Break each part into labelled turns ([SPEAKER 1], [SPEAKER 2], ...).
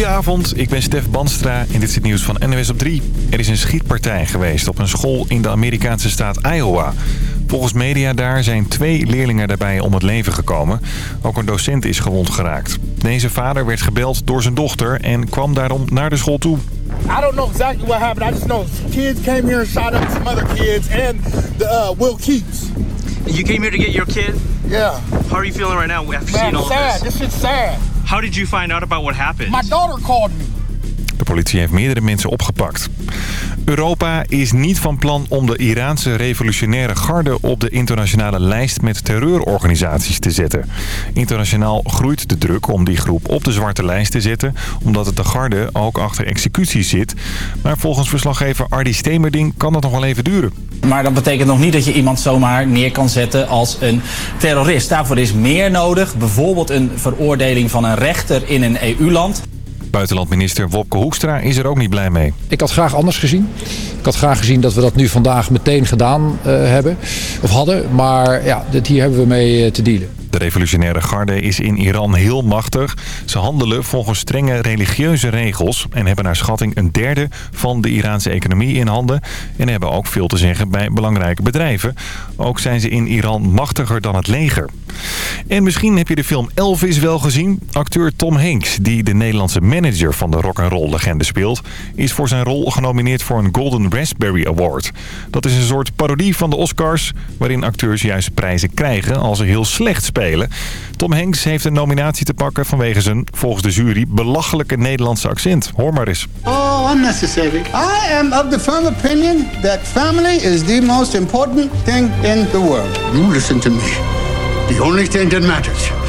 [SPEAKER 1] Goedenavond, ik ben Stef Banstra en dit is het nieuws van NWS op 3. Er is een schietpartij geweest op een school in de Amerikaanse staat Iowa. Volgens media daar zijn twee leerlingen daarbij om het leven gekomen. Ook een docent is gewond geraakt. Deze vader werd gebeld door zijn dochter en kwam daarom naar de school toe.
[SPEAKER 2] I don't know exactly what happened. I just know kids came here and shot up some other kids and the uh, Will Keats.
[SPEAKER 3] You came here to get your kid?
[SPEAKER 2] Yeah.
[SPEAKER 3] How are you feeling right now after
[SPEAKER 2] Man,
[SPEAKER 3] seeing all
[SPEAKER 2] sad.
[SPEAKER 3] this?
[SPEAKER 2] This shit's sad.
[SPEAKER 3] How did you find out about what happened?
[SPEAKER 2] My daughter called me.
[SPEAKER 1] De politie heeft meerdere mensen opgepakt. Europa is niet van plan om de Iraanse revolutionaire garde op de internationale lijst met terreurorganisaties te zetten. Internationaal groeit de druk om die groep op de zwarte lijst te zetten, omdat het de garde ook achter executies zit. Maar volgens verslaggever Ardi Stemerding kan dat nog wel even duren.
[SPEAKER 4] Maar dat betekent nog niet dat je iemand zomaar neer kan zetten als een terrorist. Daarvoor is meer nodig. Bijvoorbeeld een veroordeling van een rechter in een EU-land.
[SPEAKER 1] Buitenlandminister Wopke Hoekstra is er ook niet blij mee.
[SPEAKER 5] Ik had graag anders gezien. Ik had graag gezien dat we dat nu vandaag meteen gedaan uh, hebben. Of hadden. Maar ja, dit, hier hebben we mee uh, te dealen.
[SPEAKER 1] De revolutionaire garde is in Iran heel machtig. Ze handelen volgens strenge religieuze regels... en hebben naar schatting een derde van de Iraanse economie in handen... en hebben ook veel te zeggen bij belangrijke bedrijven. Ook zijn ze in Iran machtiger dan het leger. En misschien heb je de film Elvis wel gezien. Acteur Tom Hanks, die de Nederlandse manager van de rock'n'roll legende speelt... is voor zijn rol genomineerd voor een Golden Raspberry Award. Dat is een soort parodie van de Oscars... waarin acteurs juist prijzen krijgen als ze heel slecht spelen Tom Hanks heeft een nominatie te pakken vanwege zijn, volgens de jury, belachelijke Nederlandse accent. Hoor maar eens.
[SPEAKER 6] Oh, unnecessary. I am of the firm opinion that family is the most important thing in the world. You listen to me. The only thing that matters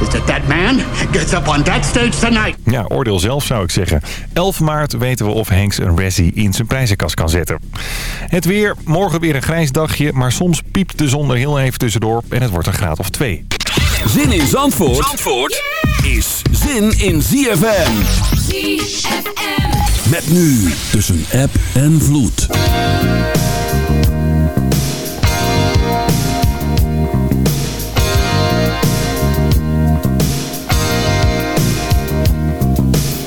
[SPEAKER 6] is that that man gets up on that stage tonight.
[SPEAKER 1] Ja, oordeel zelf zou ik zeggen. 11 maart weten we of Hanks een Razzie in zijn prijzenkast kan zetten. Het weer, morgen weer een grijs dagje, maar soms piept de zon er heel even tussendoor en het wordt een graad of 2.
[SPEAKER 7] Zin in Zandvoort, Zandvoort is zin in ZFM.
[SPEAKER 8] ZFM.
[SPEAKER 7] Met nu tussen app en vloed.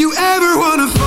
[SPEAKER 8] you
[SPEAKER 9] ever wanna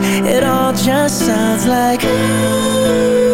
[SPEAKER 10] It all just sounds like Mm,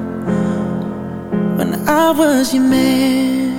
[SPEAKER 10] I was your man.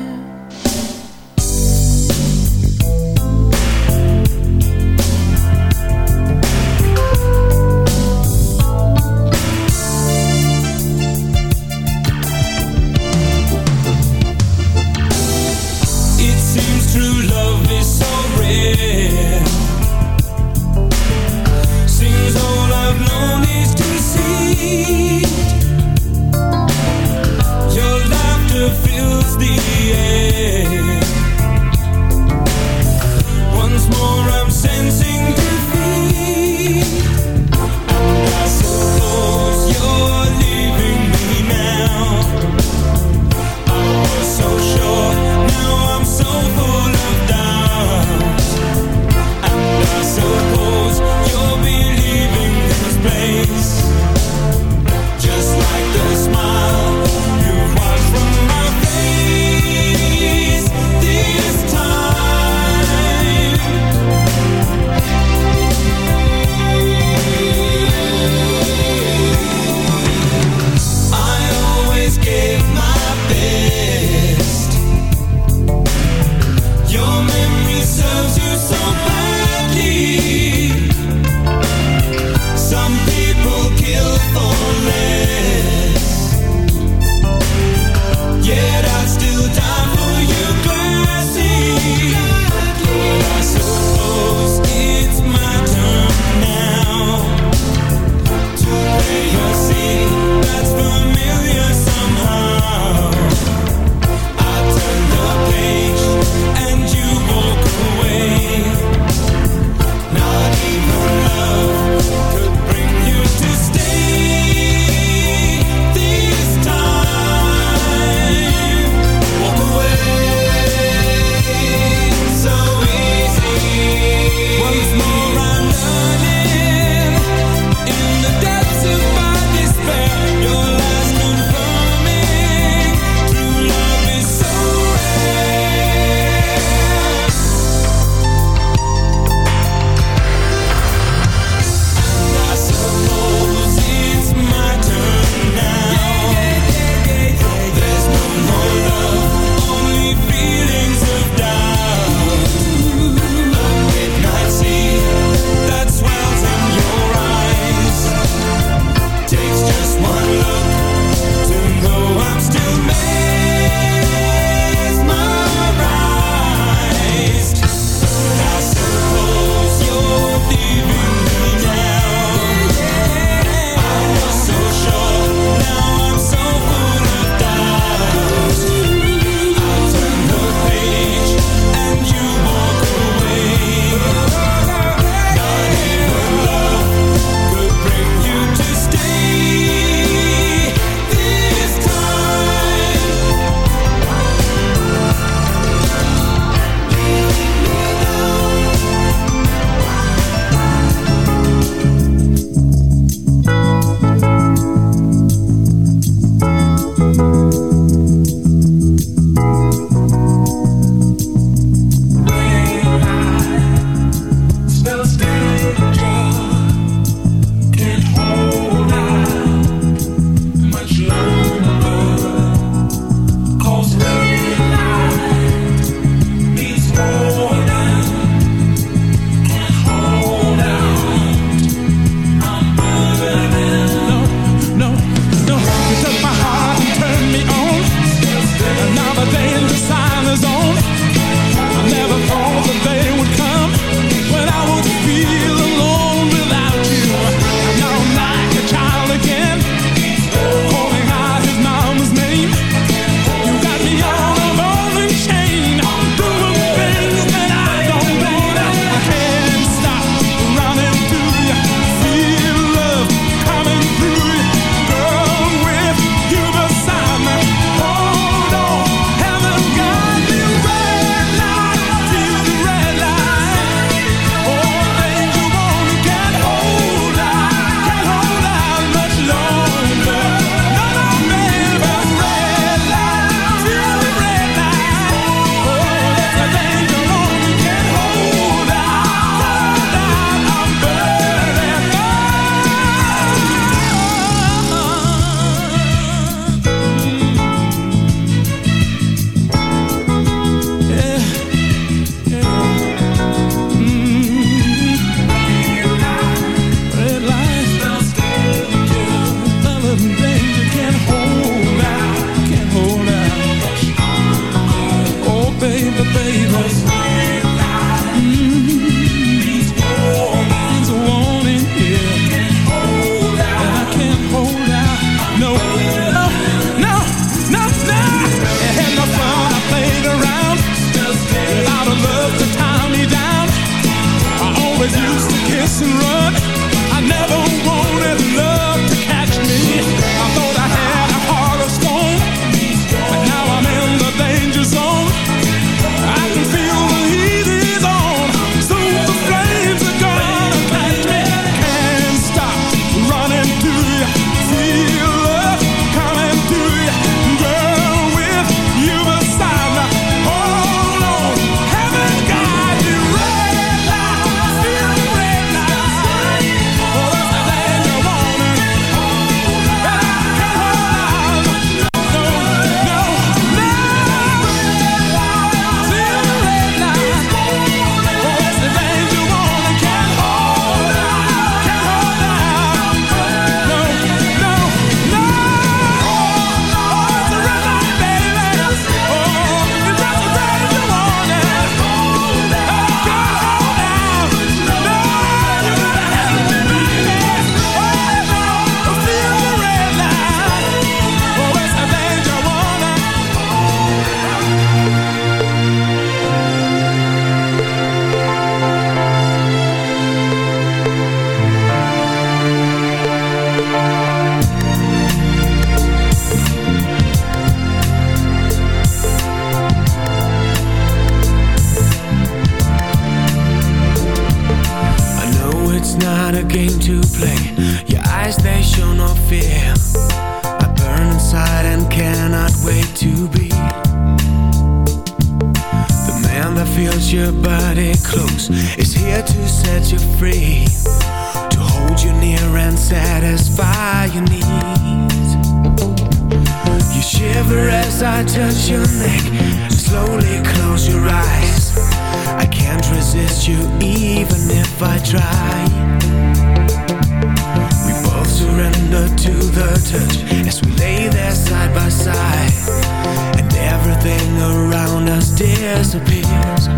[SPEAKER 11] Disappears.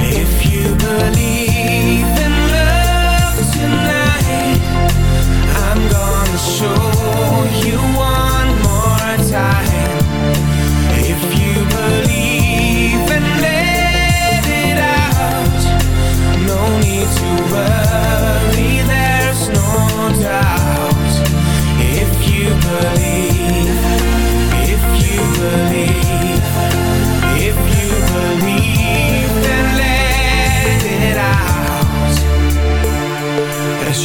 [SPEAKER 11] If you believe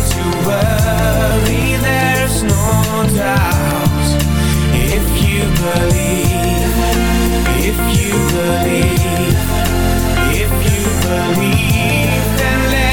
[SPEAKER 9] to worry, there's no doubt. If you believe, if you believe, if you believe, then let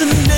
[SPEAKER 9] is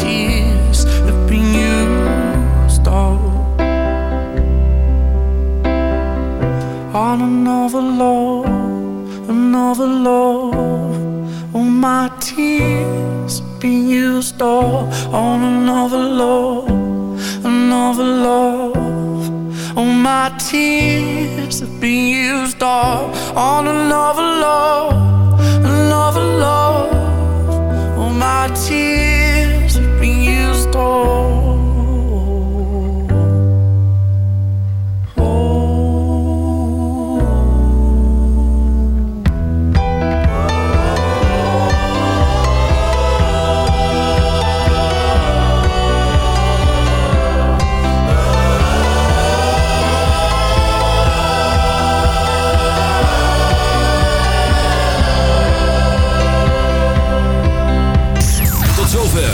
[SPEAKER 12] tears have been used up. On another love, another law, on my teeth being used all, on another law, another love. All my tears have been used up. On another love, another love. All. All my tears